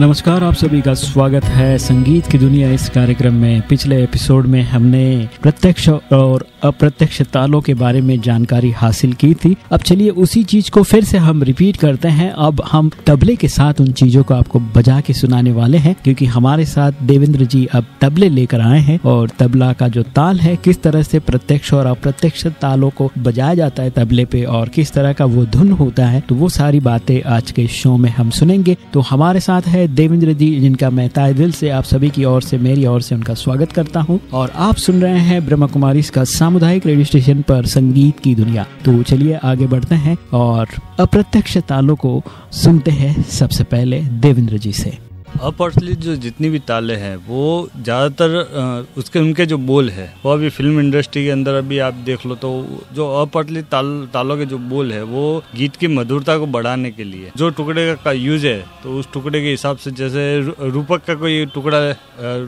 नमस्कार, आप सभी का स्वागत है संगीत की दुनिया। इस कार्यक्रम में पिछले एपिसोड में हमने प्रत्यक्ष और अप्रत्यक्ष तालों के बारे में जानकारी हासिल की थी। अब चलिए उसी चीज़ को फिर से हम रिपीट करते हैं। अब हम तबले के साथ उन चीज़ों को आपको बजा के सुनाने वाले हैं, क्योंकि हमारे साथ देवेंद्र जी अब तबले लेकर आए हैं और तबला का जो ताल है, किस तरह से प्रत्यक्ष और अप्रत्यक्ष तालों को बजाया जाता है तबले पे और किस तरह का वो धुन होता है तो वो सारी बातें आज के शो में हम सुनेंगे। तो हमारे साथ है देवेंद्र जी, जिनका मैं ताय दिल से आप सभी की ओर से, मेरी ओर से उनका स्वागत करता हूँ। और आप सुन रहे हैं ब्रह्म कुमारी का सामुदायिक रेडियो स्टेशन पर संगीत की दुनिया। तो चलिए आगे बढ़ते हैं और अप्रत्यक्ष तालों को सुनते हैं सबसे पहले देवेंद्र जी से। अप्रचलित जो जितनी भी ताले हैं, वो ज़्यादातर उसके, उनके जो बोल है, वो अभी फ़िल्म इंडस्ट्री के अंदर अभी आप देख लो तो जो अप्रचलित ताल, तालों के जो बोल है, वो गीत की मधुरता को बढ़ाने के लिए, जो टुकड़े का यूज़ है तो उस टुकड़े के हिसाब से जैसे रूपक का कोई टुकड़ा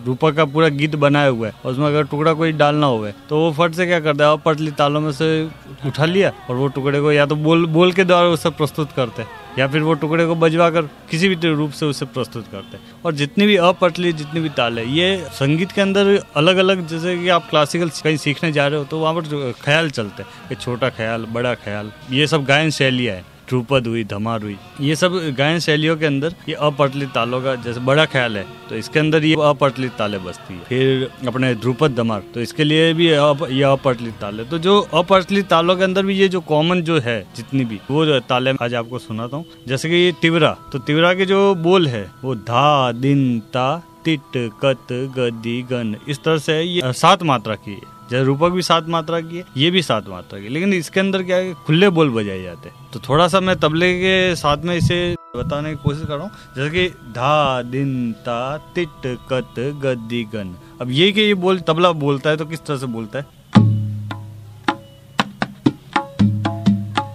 रूपक का पूरा गीत बनाया हुआ है, और उसमें अगर टुकड़ा कोई डालना हुआ तो वो फट से क्या करता है अप्रचलित तालों में से उठा लिया, और वो टुकड़े को या तो बोल बोल के द्वारा उसे प्रस्तुत करते हैं। या फिर वो टुकड़े को बजवा कर किसी भी रूप से उसे प्रस्तुत करते हैं। और जितनी भी अपटली, जितनी भी ताल है ये संगीत के अंदर अलग अलग जैसे कि आप क्लासिकल कहीं सीखने जा रहे हो तो वहाँ पर ख्याल चलते हैं छोटा ख्याल, बड़ा ख्याल, ये सब गायन शैलियाँ है। ध्रुपद हुई, धमार हुई। ये सब गायन शैलियों के अंदर ये अपटलित तालों का जैसे बड़ा ख्याल है तो इसके अंदर ये अपटलित ताले बसती है। फिर अपने ध्रुपद, धमार तो इसके लिए भी ये अपटलित ताल। तो जो अपटलित तालों के अंदर भी ये जो कॉमन जो है, जितनी भी, वो ताले आज आपको सुनाता हूँ। जैसे कि ये तिवरा तो तिवरा के जो बोल है, वो धा, दिन, ता, तिट, कत, गदी, गन, इस तरह से ये सात मात्रा की है। जैसे रूपक भी सात मात्रा की है, ये भी सात मात्रा की लेकिन इसके अंदर क्या है खुले बोल बजाए जाते हैं। तो थोड़ा सा मैं तबले के साथ में इसे बताने की कोशिश कर रहा हूँ। जैसे कि धा, दिन, ता, तिट, कत, गद्दी, गन। अब ये कि ये बोल, तबला बोलता है तो किस तरह से बोलता है?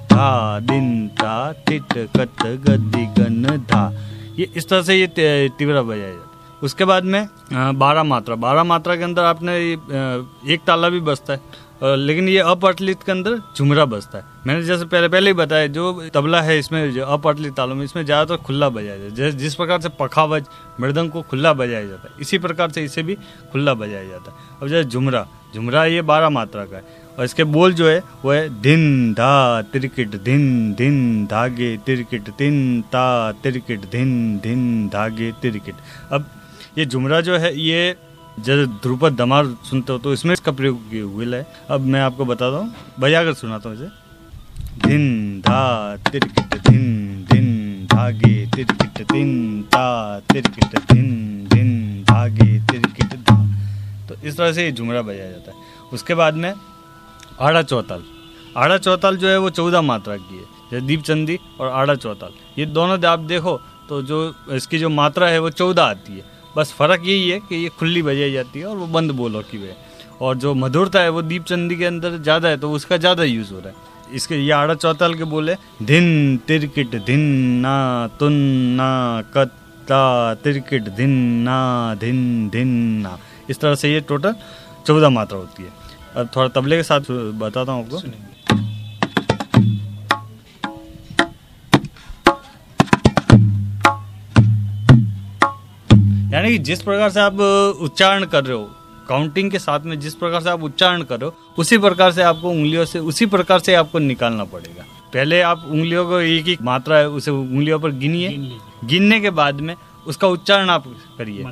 धा, दिन, ता, तिट, कत, गद्दी, गन, धा। ये इस तरह से ये तीव्र बजाया जाता है। उसके बाद में बारह मात्रा। बारह मात्रा के अंदर आपने एक ताला भी बसता है लेकिन ये अपटलित के अंदर झुमरा बसता है। मैंने जैसे पहले पहले ही बताया, जो तबला है इसमें, जो अपटलित तालों में, इसमें ज़्यादातर खुला बजाया जाता है। जिस प्रकार से पखावज, मृदंग को खुला बजाया जाता है, इसी प्रकार से इसे भी खुला बजाया जाता है। अब जैसे झुमरा झुमरा ये बारह मात्रा का है, और इसके बोल जो है, वो है धिन धा तिरकिट धिन धिन धागे तिरकिट तिन ता तिरकिट धिन धिन धागे तिरकिट। अब ये जुमरा जो है, ये जब ध्रुपद दमार सुनते हो तो इसमें इसका प्रयोग हुआ है अब मैं आपको बताता हूँ बजा कर सुनाता हूँ इसे। धिन धा तिरकिट, धिन धिन धागे तिरकिट दिन ता तिरकिट, धिन धिन धागे तिरकिट धा। तो इस तरह से ये झुमरा बजाया जाता है। उसके बाद में आड़ा चौताल। आड़ा चौताल जो है, वो चौदह मात्रा की है। जैसे दीप चंदी और आड़ा चौताल। ये दोनों आप देखो तो जो इसकी जो मात्रा है, वो चौदह आती है। बस फ़र्क यही है कि ये खुली बजाई जाती है और वो बंद बोलो की वजह और जो मधुरता है, वो दीप चंदी के अंदर ज़्यादा है तो उसका ज़्यादा यूज़ हो रहा है। इसके ये आड़ा चौताल के बोले धिन तिरकिट धिन ना तुन ना कत्ता, तिरकिट धिन ना धिन धिन ना। इस तरह से ये टोटल चौदह मात्रा होती है। अब थोड़ा तबले के साथ बताता हूँ आपको। यानी कि जिस प्रकार से आप उच्चारण कर रहे हो काउंटिंग के साथ में जिस प्रकार से आप उच्चारण कर रहे हो उसी प्रकार से आपको उंगलियों से उसी प्रकार से आपको निकालना पड़ेगा। पहले आप उंगलियों को एक एक मात्रा है उसे उंगलियों पर गिनिए। गिनने के बाद में उसका उच्चारण आप करिए।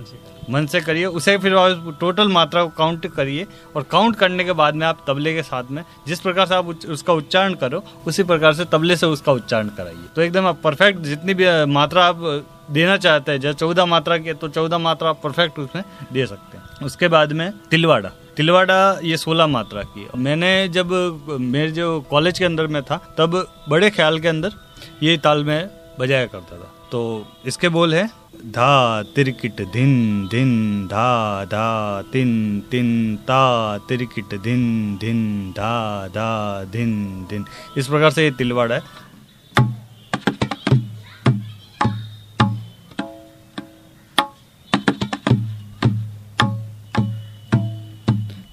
मन से करिए। उसे फिर टोटल मात्रा को काउंट करिए और काउंट करने के बाद में आप तबले के साथ में जिस प्रकार से आप उसका उच्चारण करो उसी प्रकार से तबले से उसका उच्चारण कराइए। तो एकदम आप परफेक्ट जितनी भी मात्रा आप देना चाहते हैं जैसे चौदह मात्रा की तो चौदह मात्रा परफेक्ट उसमें दे सकते हैं। उसके बाद में तिलवाड़ा। तिलवाड़ा ये सोलह मात्रा की मैंने जब, मेरे जो कॉलेज के अंदर में था, तब बड़े ख्याल के अंदर ये ताल में बजाया करता था। तो इसके बोल है, धा तिरकिट धिन धिन, धा धा, तिन तिन, ता तिरकिट धिन धिन, धा धा, धिन धिन। इस प्रकार से ये तिलवाड़ा है।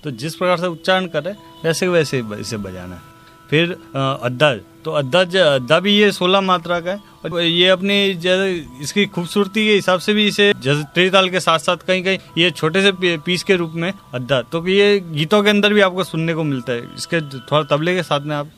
तो जिस प्रकार से उच्चारण करे वैसे वैसे इसे बजाना है। फिर अद्दा तो अद्दाज अद्दा भी ये सोलह मात्रा का है। और ये अपनी जैसे इसकी खूबसूरती के हिसाब से भी इसे त्रिताल के साथ साथ कहीं कहीं ये छोटे से पीस के रूप में अद्दा। तो ये गीतों के अंदर भी आपको सुनने को मिलता है। इसके थोड़ा तबले के साथ में आप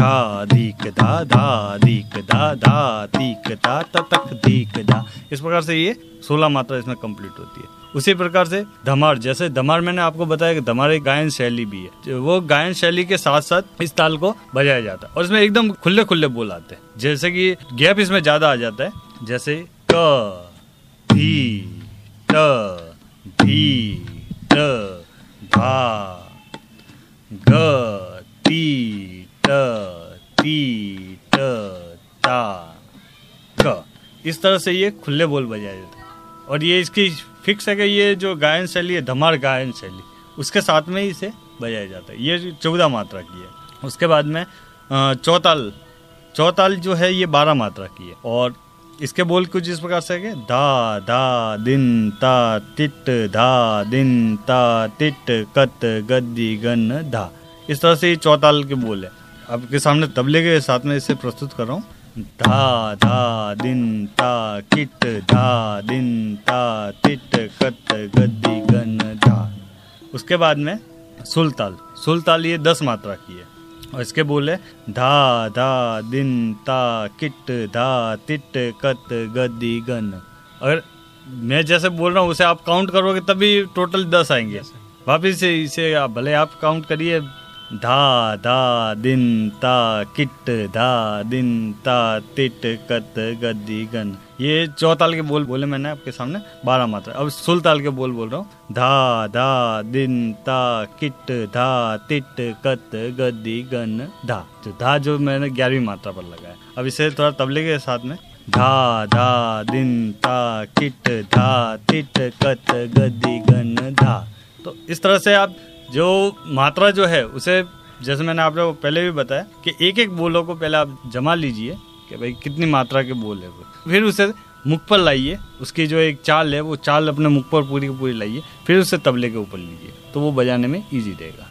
धा दीक धा धा दीक धा धा दीक तक दीक धा इस प्रकार से ये सोलह मात्रा इसमें कंप्लीट होती है। उसी प्रकार से धमार, जैसे धमार मैंने आपको बताया कि धमार एक गायन शैली भी है वो गायन शैली के साथ साथ इस ताल को बजाया जाता है और इसमें एकदम खुले खुले बोल आते हैं। जैसे कि गैप इसमें ज़्यादा आ जाता है, जैसे क, धी ट धी ट धा, ग, ती ती ता क इस तरह से ये खुले बोल बजाए जाते हैं। और ये इसकी फिक्स है कि ये जो गायन शैली है धमार गायन शैली, उसके साथ में ही इसे बजाया जाता है। ये चौदह मात्रा की है। उसके बाद में चौताल। चौताल जो है, ये बारह मात्रा की है। और इसके बोल कुछ इस प्रकार से है धा धा दिन, ता तिट धा, दिन, ता तिट कत, गद्दी, गन, धा। इस तरह से ये चौताल के बोल है। आपके सामने तबले के साथ में इसे प्रस्तुत कर रहा हूँ। धा धा दिन ता किट धा दिन ता तिट कत गद्दी गन धा। उसके बाद में सुलताल। सुलताल ये दस मात्रा की है। और इसके बोले धा धा दिन ता किट धा तिट कत गद्दी गन। अगर मैं जैसे बोल रहा हूँ उसे आप काउंट करोगे तभी टोटल दस आएँगे। वापिस इसे आप भले आप काउंट करिए धा धा, दिन, ता, किट, धा, दिन, ता, तिट, कत, गद्दी, गन। ये चौताल के बोल बोले मैंने आपके सामने, बारह मात्रा। अब सुलताल के बोल बोल रहा हूँ। धा धा, दिन, ता, किट, धा, तिट, कत, गद्दी, गन, धा। जो धा जो मैंने ग्यारहवीं मात्रा पर लगाया। अब इसे थोड़ा तबले के साथ में, धा धा, दिन, ता, किट, धा, तिट, कत, गद्दी, गन, धा। तो इस तरह से आप जो मात्रा जो है, उसे जैसे मैंने आप लोगों को पहले भी बताया कि एक एक बोलों को पहले आप जमा लीजिए कि भाई कितनी मात्रा के बोल है वो। फिर उसे मुख पर लाइए, उसकी जो एक चाल है, वो चाल अपने मुख पर पूरी की पूरी लाइए, फिर उसे तबले के ऊपर लीजिए तो वो बजाने में ईजी रहेगा।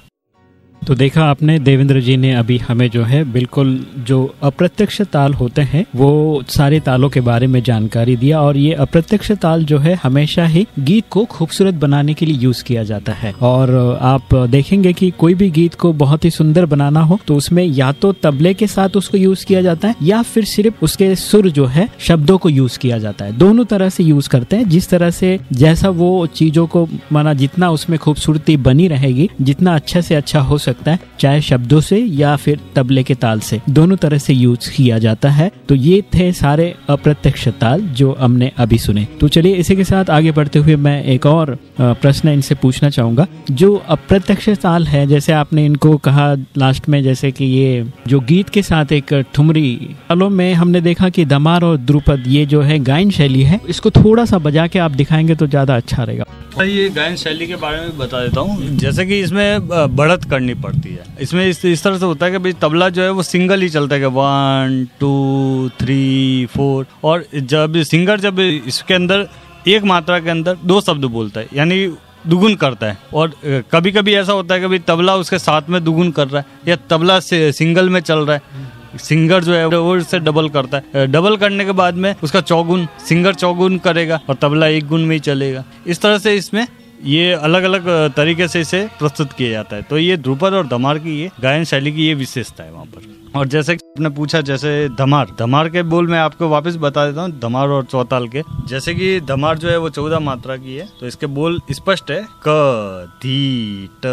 तो देखा आपने, देवेंद्र जी ने अभी हमें जो है, बिल्कुल जो अप्रत्यक्ष ताल होते हैं, वो सारे तालों के बारे में जानकारी दिया और ये अप्रत्यक्ष ताल जो है, हमेशा ही गीत को खूबसूरत बनाने के लिए यूज़ किया जाता है। और आप देखेंगे कि कोई भी गीत को बहुत ही सुंदर बनाना हो तो उसमें या तो तबले के साथ उसको यूज़ किया जाता है, या फिर सिर्फ़ उसके सुर जो है, शब्दों को यूज़ किया जाता है। दोनों तरह से यूज़ करते हैं, जिस तरह से जैसा वो चीज़ों को, माना जितना उसमें खूबसूरती बनी रहेगी, जितना अच्छा से अच्छा हो सकता है, चाहे शब्दों से या फिर तबले के ताल से। दोनों तरह से यूज़ किया जाता है। तो ये थे सारे अप्रत्यक्ष ताल जो हमने अभी सुने। तो चलिए इसी के साथ आगे बढ़ते हुए मैं एक और प्रश्न इनसे पूछना चाहूँगा। जो अप्रत्यक्ष ताल है, जैसे आपने इनको कहा लास्ट में, जैसे कि ये जो गीत के साथ एक ठुमरी, तालों में हमने देखा कि दमार और द्रुपद, ये जो है गायन शैली है। इसको थोड़ा सा बजा के आप दिखाएँगे तो ज़्यादा अच्छा रहेगा। ये गायन शैली के बारे में बता देता हूँ। जैसे कि इसमें बढ़त करनी पड़ती है। इसमें इस, इस तरह से होता है कि तबला जो है वो सिंगल ही चलता है वन टू थ्री फोर और जब सिंगर जब इसके अंदर एक मात्रा के अंदर दो शब्द बोलता है यानी दुगुन करता है। और कभी कभी ऐसा होता है कि भाई तबला उसके साथ में दुगुन कर रहा है या तबला सिंगल में चल रहा है। सिंगर जो है वो इससे डबल करता है। डबल करने के बाद में उसका चौगुन सिंगर चौगुन करेगा और तबला एक गुण में ही चलेगा। इस तरह से इसमें ये अलग अलग तरीके से इसे प्रस्तुत किया जाता है। तो ये ध्रुपद और धमार की ये गायन शैली की ये विशेषता है वहाँ पर। और जैसे आपने पूछा, जैसे धमार धमार के बोल मैं आपको वापस बता देता हूँ, धमार और चौताल के। जैसे कि धमार जो है, वो चौदह मात्रा की है तो इसके बोल स्पष्ट है, क, धी, ट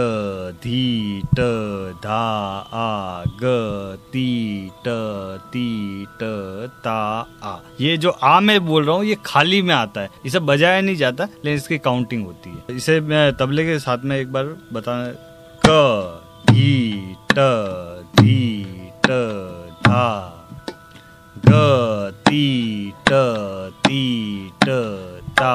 धी, ट, धा, आ, ग, ती, ट ती, ट, ता, आ। ये जो आ मैं बोल रहा हूँ, ये खाली में आता है। इसे बजाया नहीं जाता, लेकिन इसकी काउंटिंग होती है। इसे मैं तबले के साथ में एक बार बताना क, धी, ट, धी ट ती ट ता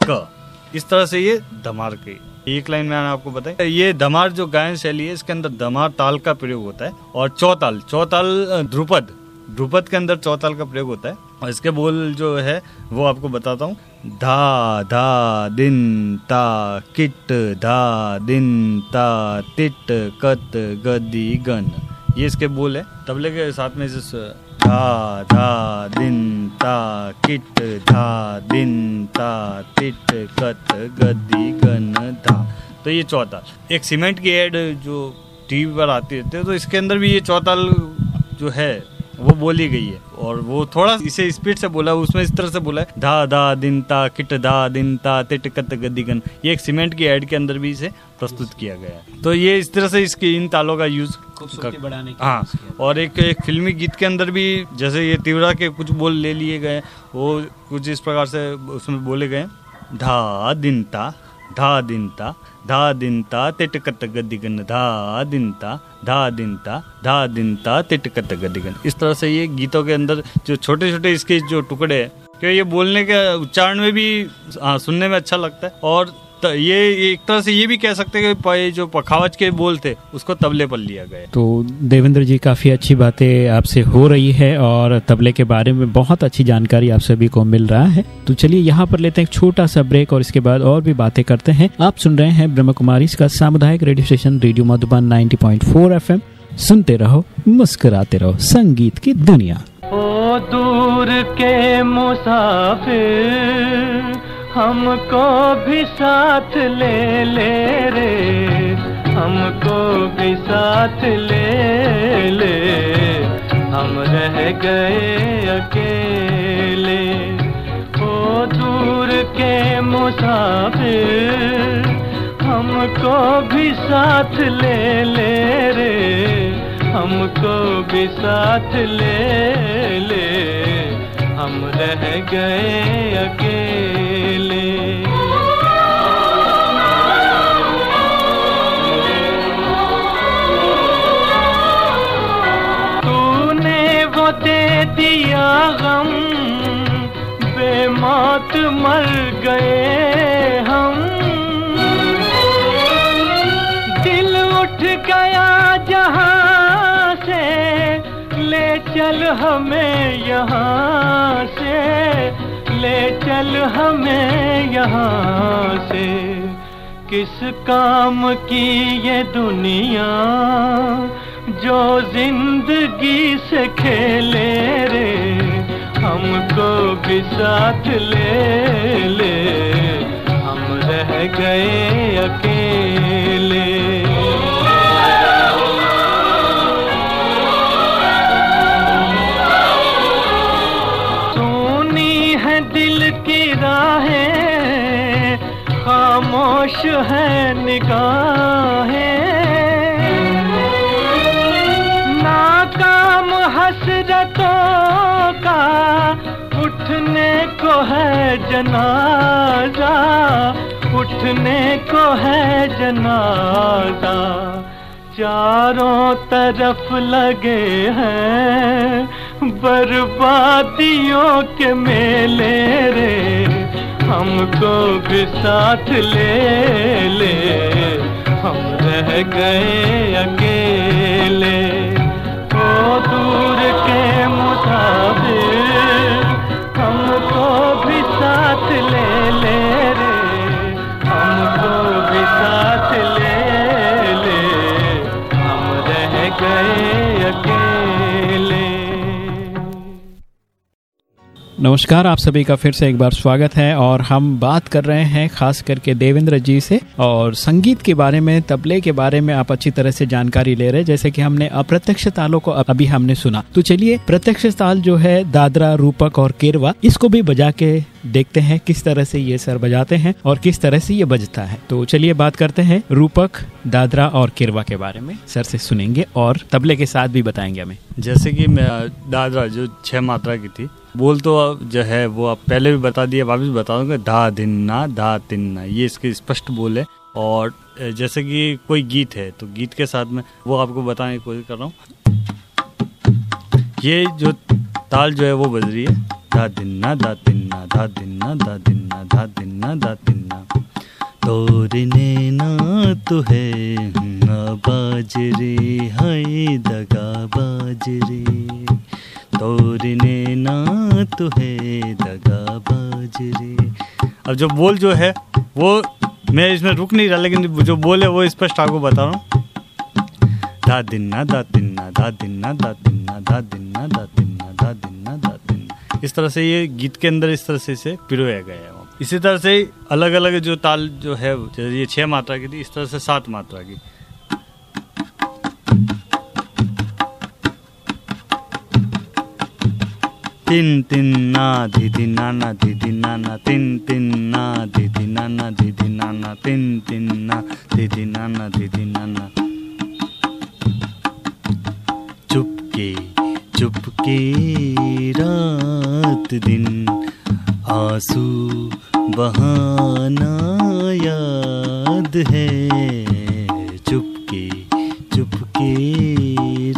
क इस तरह से ये धमार के, एक लाइन में आपको बताया ये धमार जो गायन शैली है, इसके अंदर धमार ताल का प्रयोग होता है और चौताल चौताल ध्रुपद ध्रुपद के अंदर चौताल का प्रयोग होता है। और इसके बोल जो है, वो आपको बताता हूँ। धा धा, दिन, ता, किट, धा, दिन, ता, तिट, कत, गदी, गन। ये इसके बोल है? तबले के साथ में जिस धा धा, दिन, ता, किट, धा, दिन, ता, तिट, कत, गदी, गन, धा। तो ये चौथा एक सीमेंट की एड जो टीवी पर आती रहती है तो इसके अंदर भी ये चौताल जो है वो बोली गई है। और वो थोड़ा इसे स्पीड से बोला उसमें इस तरह से बोला है धा धा दिन ता किट धा दिन ता तिट कत गदिगन ये एक सीमेंट की एड के अंदर भी इसे प्रस्तुत किया गया है। तो ये इस तरह से इसकी इन तालों का यूज़ बढ़ाने की हाँ और एक एक फिल्मी गीत के अंदर भी जैसे ये तिवरा के कुछ बोल ले लिए गए वो कुछ इस प्रकार से उसमें बोले गए धा दिन ता धा दिनता धा दिनता तिटकत गदिगन धा दिनता धा दिनता धा दिनता तिटकत गदिगन। इस तरह से ये गीतों के अंदर जो छोटे छोटे इसके जो टुकड़े हैं क्योंकि ये बोलने के उच्चारण में भी आ, सुनने में अच्छा लगता है। और ये एक तरह से ये भी कह सकते हैं कि जो पखावज के बोल थे उसको तबले पर लिया गया। तो देवेंद्र जी काफ़ी अच्छी बातें आपसे हो रही है और तबले के बारे में बहुत अच्छी जानकारी आप सभी को मिल रहा है। तो चलिए यहाँ पर लेते हैं एक छोटा सा ब्रेक और इसके बाद और भी बातें करते हैं। आप सुन रहे हैं ब्रह्म कुमारी का सामुदायिक radio station radio Madhuban ninety point सुनते रहो मुस्कुराते रहो संगीत की दुनिया। ओ दूर के मुसाफिर हमको भी साथ ले ले रे, हमको भी साथ ले ले। हम रह गए अकेले ओ दूर के मुसाफिर। हमको भी साथ ले ले रे, हमको भी साथ ले ले। हम रह गए अकेले। तूने वो दे दिया गम बेमौत मर गए। चल हमें यहाँ से, ले चल हमें यहाँ से। किस काम की ये दुनिया जो ज़िंदगी से खेले रे, हमको भी साथ ले ले। हम रह गए अकेले। खामोश है निगाहें। नाकाम हसरतों का उठने को है जनाजा, उठने को है जनाजा। चारों तरफ़ लगे हैं बर्बादियों के मेले रे। हमको भी साथ ले ले। हम रह गए अकेले। ओ दूर के मुसाफिर हमको भी साथ ले ले रे। हमको भी साथ ले ले। हम रह गए अकेले। नमस्कार, आप सभी का फिर से एक बार स्वागत है और हम बात कर रहे हैं खास करके देवेंद्र जी से और संगीत के बारे में, तबले के बारे में आप अच्छी तरह से जानकारी ले रहे हैं, जैसे कि हमने अप्रत्यक्ष तालों को अभी हमने सुना। तो चलिए, प्रत्यक्ष ताल जो है दादरा, रूपक और केरवा, इसको भी बजा के देखते हैं किस तरह से ये सर बजाते हैं और किस तरह से ये बजता है। तो चलिए बात करते हैं रूपक, दादरा और किरवा के बारे में। सर से सुनेंगे और तबले के साथ भी बताएँगे हमें। जैसे कि मैं, दादरा जो छह मात्रा की थी, बोल तो जो है वो आप पहले भी बता दिए वापस बता दूँगा धा धिन्ना धा तिन्ना, ये इसके स्पष्ट बोल। है और जैसे कि कोई गीत है तो गीत के साथ में वो आपको बताने की कोशिश कर रहा हूँ। ये जो ताल जो है वो बज रही है। धा दिन्ना धा तिन्ना धा दिन्ना धा दिन्ना धा दिन्ना धा तिन्ना तोरने ना तो है बाजरे हाय दगा बाजरे तोरने ना तो है दगा बाजरे अब जो बोल जो है वो मैं इसमें रुक नहीं रहा लेकिन जो बोल है वो स्पष्ट आपको बता रहा हूँ धा दिन्ना धा तिन्ना धा दिन्ना धा तिन्ना धा दिन्ना धा इस तरह से ये गीत के अंदर इस तरह से इसे पिरोया गया है इसी तरह से अलग अलग जो ताल जो है ये छह मात्रा की थी, इस तरह से सात मात्रा की। तिन तिन ना दीदी नाना दीदी नाना, तिन तिन ना दीदी नाना दीदी नाना, तिन तिन ना दीदी नाना दीदी नाना। चुपके चुपके रात दिन आँसू बहाना याद है। चुपके चुपके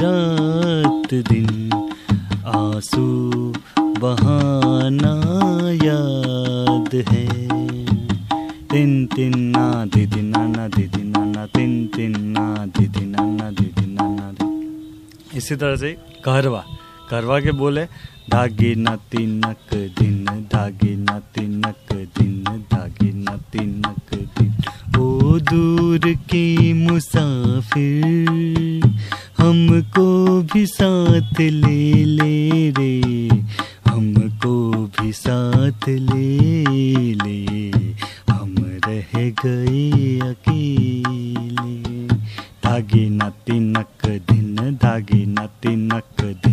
रात दिन आँसू बहाना याद है। तिन तिन ना दीदी नाना दीदी नाना तिन तिन ना दीदी नाना दीदी नाना इसी तरह से कहरवा। कहरवा के बोले, धागे न तिनक दिन, धागे न तिनक दिन, धागे न तिनक दिन। ओ दूर के मुसाफिर, हमको भी साथ ले ले रे, हमको भी साथ ले ले। हम रह गए अकेले। धागे न तिनक दिन, धागे न तिनक दिन।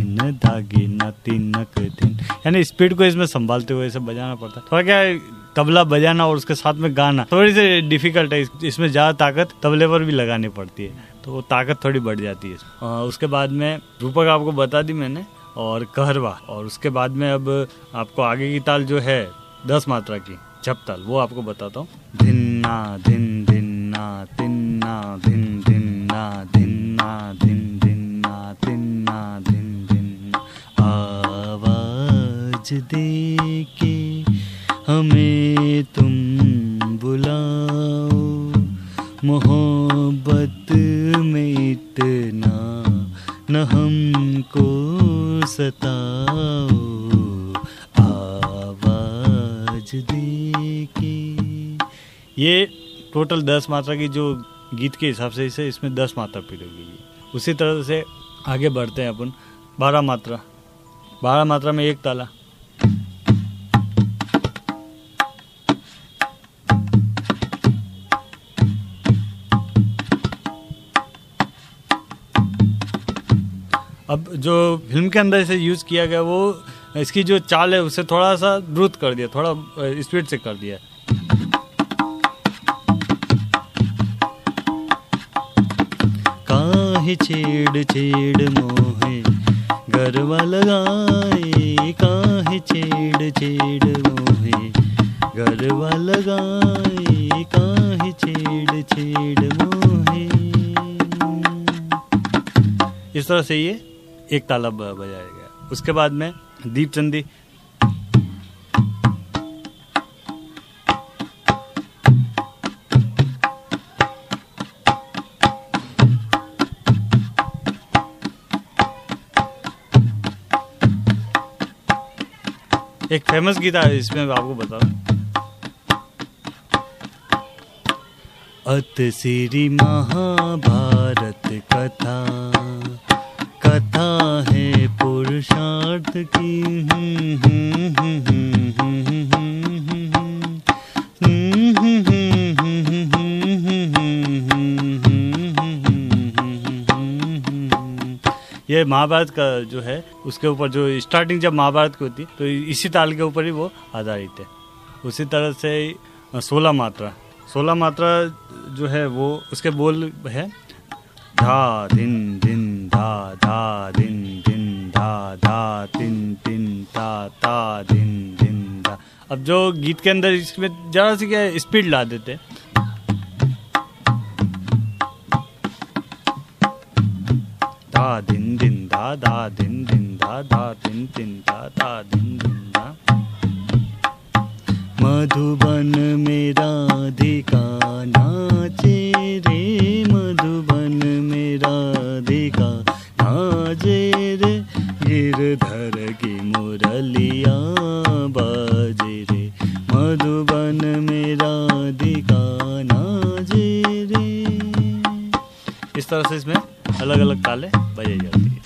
तिनक दिन। यानी स्पीड को इसमें संभालते हुए इसे बजाना पड़ता है। थोड़ा क्या तबला बजाना और उसके साथ में गाना थोड़ी सी डिफ़िकल्ट है। इसमें ज़्यादा ताकत तबले पर भी लगानी पड़ती है। तो वो ताकत थोड़ी बढ़ जाती है। आ, उसके बाद में रूपक आपको बता दी मैंने और कहरवा। और उसके बाद में अब आपको आगे की ताल जो है दस मात्रा की जप ताल वो आपको बताता हूँ। धिन्ना धिन धिन्ना तिन्ना धिन धिन्ना धिन्ना धिन दे के हमें तुम बुलाओ। मोहब्बत में इतना न हमको सताओ। आवाज़ दे के ये टोटल दस मात्रा की जो गीत के हिसाब से इसे इसमें दस मात्रा पिरोगी उसी तरह से आगे बढ़ते हैं अपन। बारह मात्रा। बारह मात्रा में एक ताला। अब जो फ़िल्म के अंदर इसे यूज़ किया गया वो इसकी जो चाल है उसे थोड़ा सा द्रुत कर दिया थोड़ा स्पीड से कर दिया। काहे छेड़ छेड़ मोहे गरबा लगाए काहे छेड़ छेड़ मोहे गरबा लगाए काहे छेड़ छेड़ मोहे। इस तरह से ये एक ताला बजाया गया। उसके बाद में दीप चंदी। एक फ़ेमस गीत है इसमें आपको बताऊँ। अत श्री महाभारत कथा। हम्म, हम्म। ये महाभारत का जो है उसके ऊपर जो स्टार्टिंग जब महाभारत की होती तो इसी ताल के ऊपर ही वो आधारित है उसी तरह से सोलह मात्रा सोलह मात्रा जो है वो उसके बोल है धा दिन दिन धा धा दिन दिन धा धा तिन तिन, ता ता, दिन दिन धा अब जो गीत के अंदर इसमें जरा सी क्या स्पीड ला देते धा दिन दिन धा धा दिन दिन धा धा तिन तिन धा धा दिन दिन धा मधुबन में राधिका नाचे रे, मधुबन में राधिका नाचे गिरधर की मुरलिया बाजे रे। मधुबन मेरा राधिका नाजे रे। इस तरह से इसमें अलग अलग ताले बजे जाती है।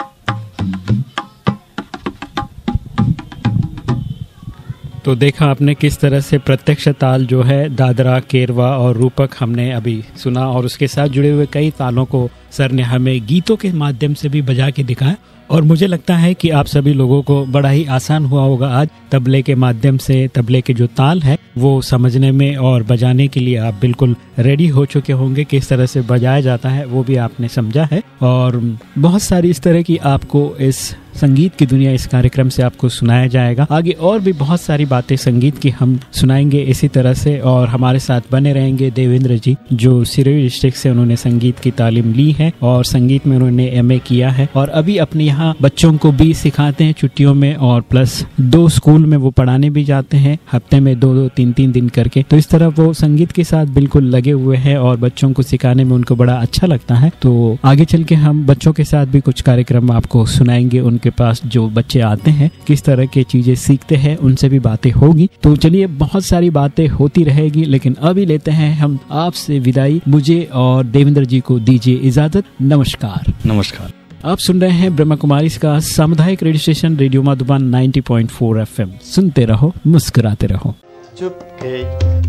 तो देखा आपने किस तरह से प्रत्यक्ष ताल जो है, दादरा, केरवा और रूपक हमने अभी सुना और उसके साथ जुड़े हुए कई तालों को सर ने हमें गीतों के माध्यम से भी बजा के दिखाया और मुझे लगता है कि आप सभी लोगों को बड़ा ही आसान हुआ होगा आज तबले के माध्यम से, तबले के जो ताल है, वो समझने में और बजाने के लिए आप बिल्कुल रेडी हो चुके होंगे किस तरह से बजाया जाता है, वो भी आपने समझा है। और बहुत सारी इस तरह की आपको इस संगीत की दुनिया, इस कार्यक्रम से आपको सुनाया जाएगा। आगे और भी बहुत सारी बातें संगीत की हम सुनाएँगे इसी तरह से और हमारे साथ बने रहेंगे देवेंद्र जी, जो सिरोही डिस्ट्रिक्ट से उन्होंने संगीत की तालीम ली है और संगीत में उन्होंने एमए किया है। और अभी अपने यहाँ बच्चों को भी सिखाते हैं छुट्टियों में और प्लस दो स्कूल में वो पढ़ाने भी जाते हैं, हफ़्ते में दो दो, तीन तीन दिन करके। तो इस तरह वो संगीत के साथ बिल्कुल लगे हुए हैं और बच्चों को सिखाने में उनको बड़ा अच्छा लगता है। तो आगे चल के हम बच्चों के साथ भी कुछ कार्यक्रम आपको सुनाएँगे, उनके पास जो बच्चे आते हैं, किस तरह की चीज़ें सीखते हैं, उनसे भी बातें होगी। तो चलिए, बहुत सारी बातें होती रहेगी, लेकिन अभी लेते हैं हम आपसे विदाई। मुझे और देवेंद्र जी को दीजिए इजाज़त। नमस्कार। नमस्कार। आप सुन रहे हैं ब्रह्मा कुमारी का सामुदायिक radio station, radio Madhuban 90.4 FM. सुनते रहो, मुस्कुराते रहो। चुपके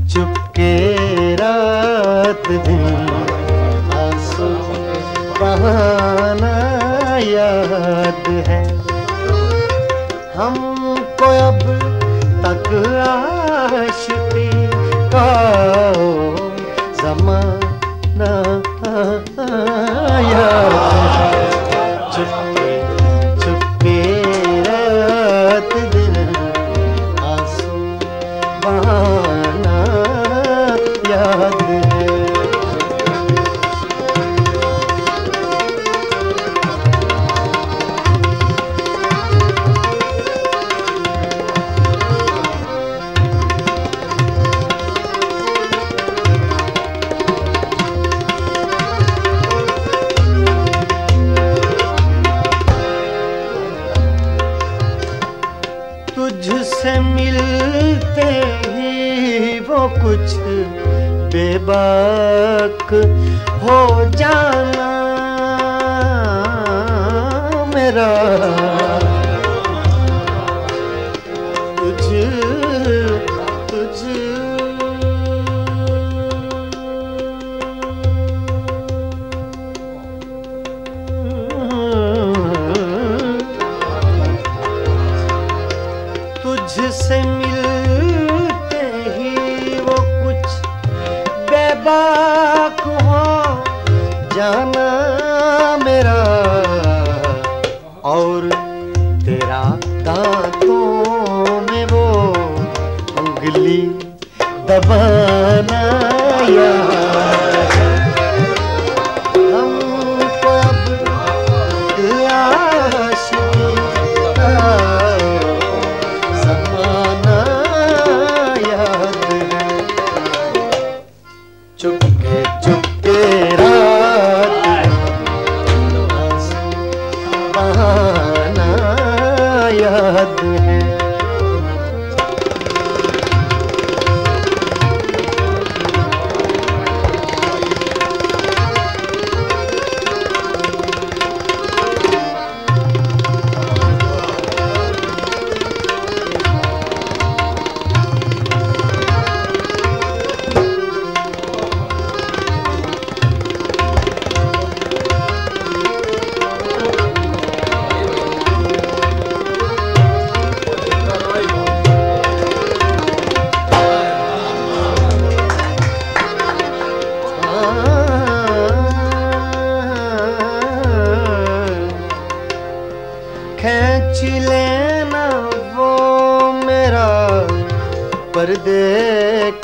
चुपके रात दिन याद है। हमको अब तक आशिकी का जमाना याद हो जाना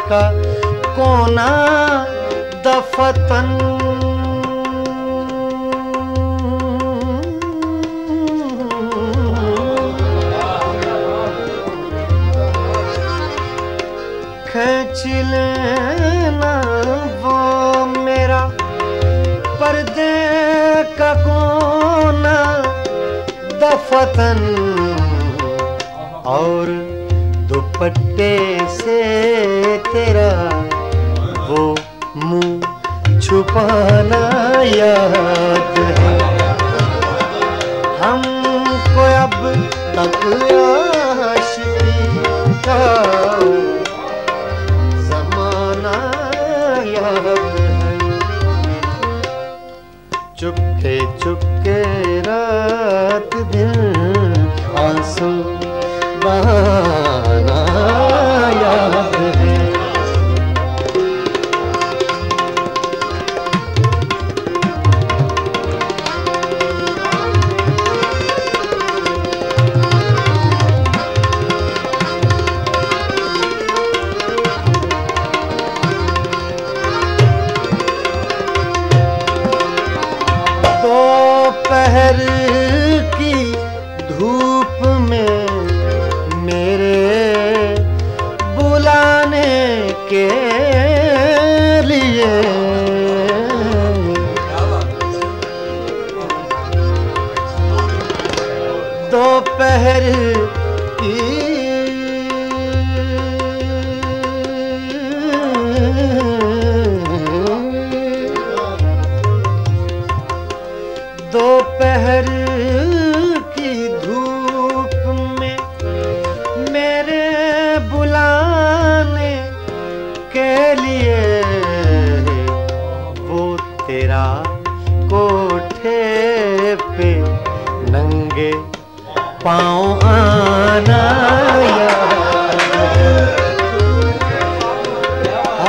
का कोना दफतन। खींच लेना वो मेरा पर्दे का कोना दफतन। और दुपट्टे से तेरा वो मुँह छुपाना याद है। हमको अब तक याद है। चुपके चुपके रात दिन आँसू बहा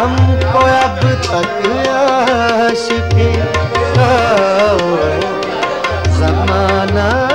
हमको अब तक आशिकी समाना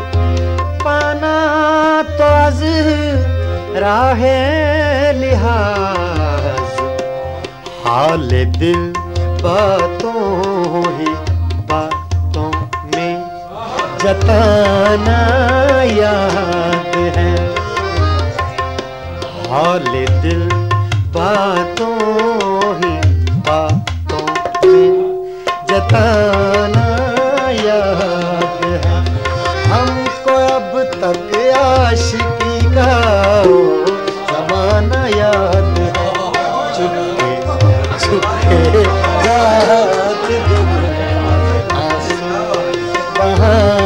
पाना तो अज राहे लिहाज। हाल दिल बातों ही बातों में जताना याद है। हाल दिल बातों ही बातों में जताना चुपके रात आँसू बहाना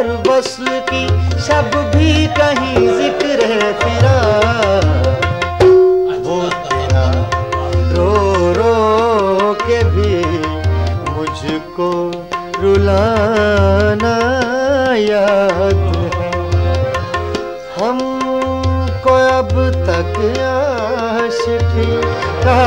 गर वसल की शब भी कहीं ज़िक्र है फिरा वो तेरा रो रो के भी मुझको रुलाना याद है। हमको अब तक आशिकी का